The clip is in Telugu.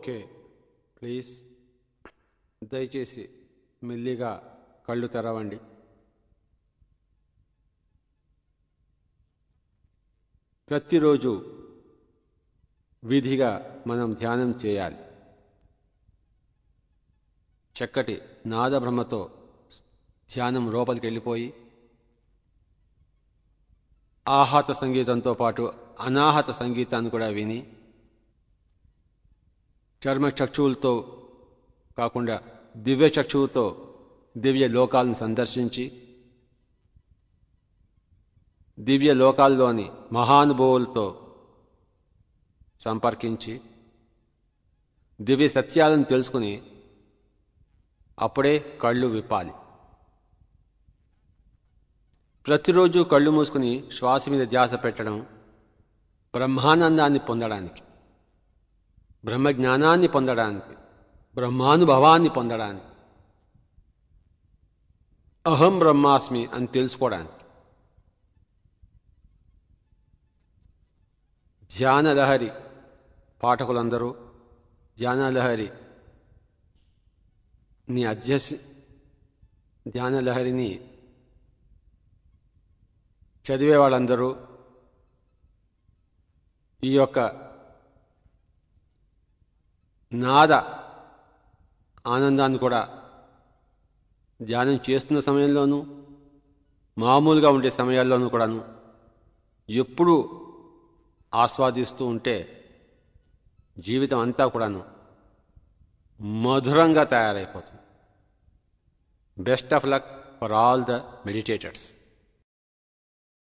ఓకే. ప్లీజ్. దయచేసి మెల్లిగా కళ్ళు తెరవండి. ప్రతిరోజు విధిగా మనం ధ్యానం చేయాలి. చక్కటి నాదబ్రహ్మతో ధ్యానం లోపలికి వెళ్ళిపోయి ఆహాత సంగీతంతో పాటు అనాహత సంగీతాన్ని కూడా విని చర్మ చక్షువులతో కాకుండా దివ్య చక్షువుతో దివ్య లోకాలను సందర్శించి దివ్య లోకాల్లోని మహానుభవులతో సంపర్కించి దివ్య సత్యాలను తెలుసుకుని అప్పుడే కళ్ళు విప్పాలి. ప్రతిరోజు కళ్ళు మూసుకుని శ్వాస మీద ధ్యాస పెట్టడం బ్రహ్మానందాన్ని పొందడానికి. బ్రహ్మజ్ఞానాన్ని పొందడానికి బ్రహ్మానుభవాన్ని పొందడానికి. అహం బ్రహ్మాస్మి అని తెలుసుకోవడానికి. ధ్యానలహరి పాఠకులందరూ ధ్యానలహరి నీ అధ్యస్ ధ్యానలహరిని చదివే వాళ్ళందరూ ఈ యొక్క నాద ఆనందాన్ని కూడా ధ్యానం చేస్తున్న సమయంలోనూ మామూలుగా ఉండే సమయాల్లోనూ కూడాను ఎప్పుడూ ఆస్వాదిస్తూ ఉంటే జీవితం అంతా కూడాను మధురంగా తయారైపోతుంది. Best of luck for all the meditators.